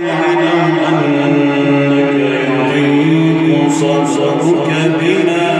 إلينا أنك يضيق صدرك بنا.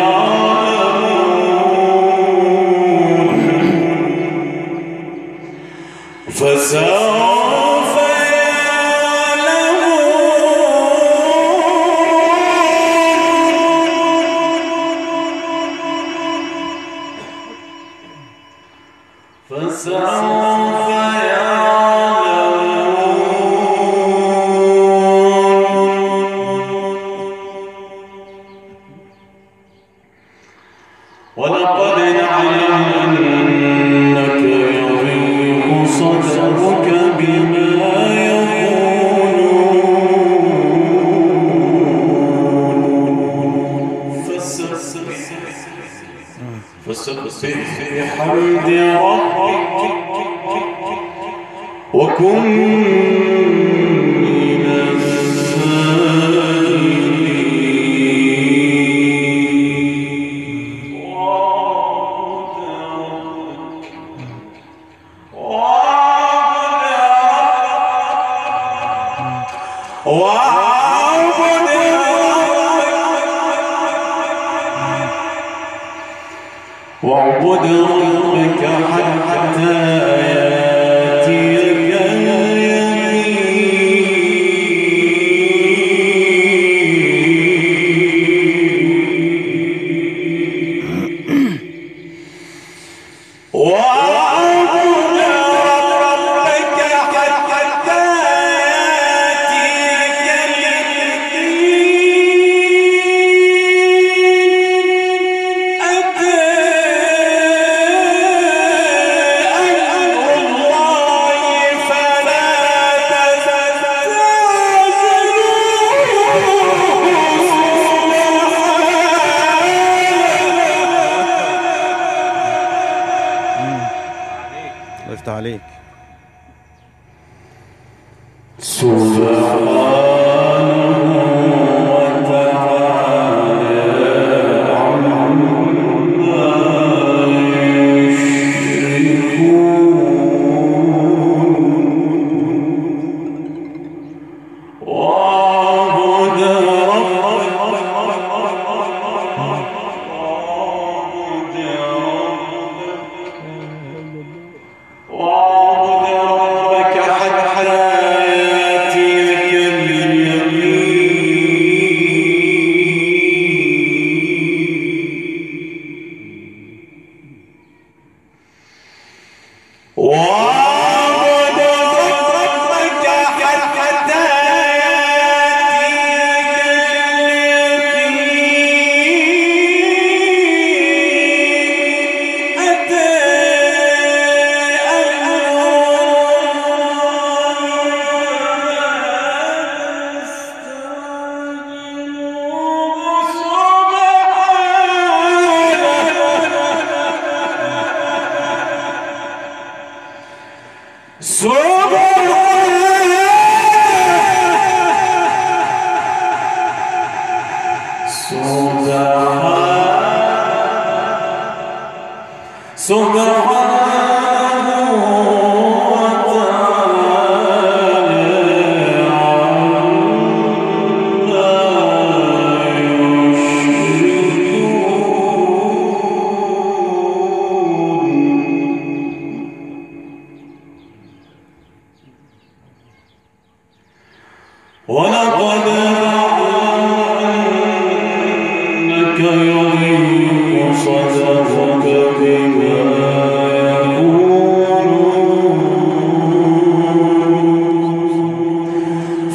فسبح بحمد ربك وكن من الساجدين الله واعبد ربك حتى يأتي Vale. Suave. Sou.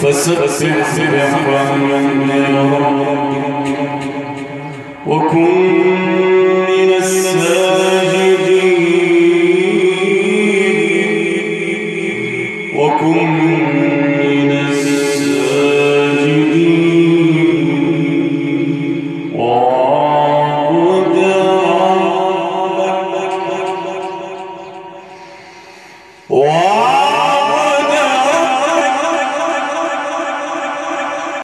فسبح بحمد ربك وكن من الساجدين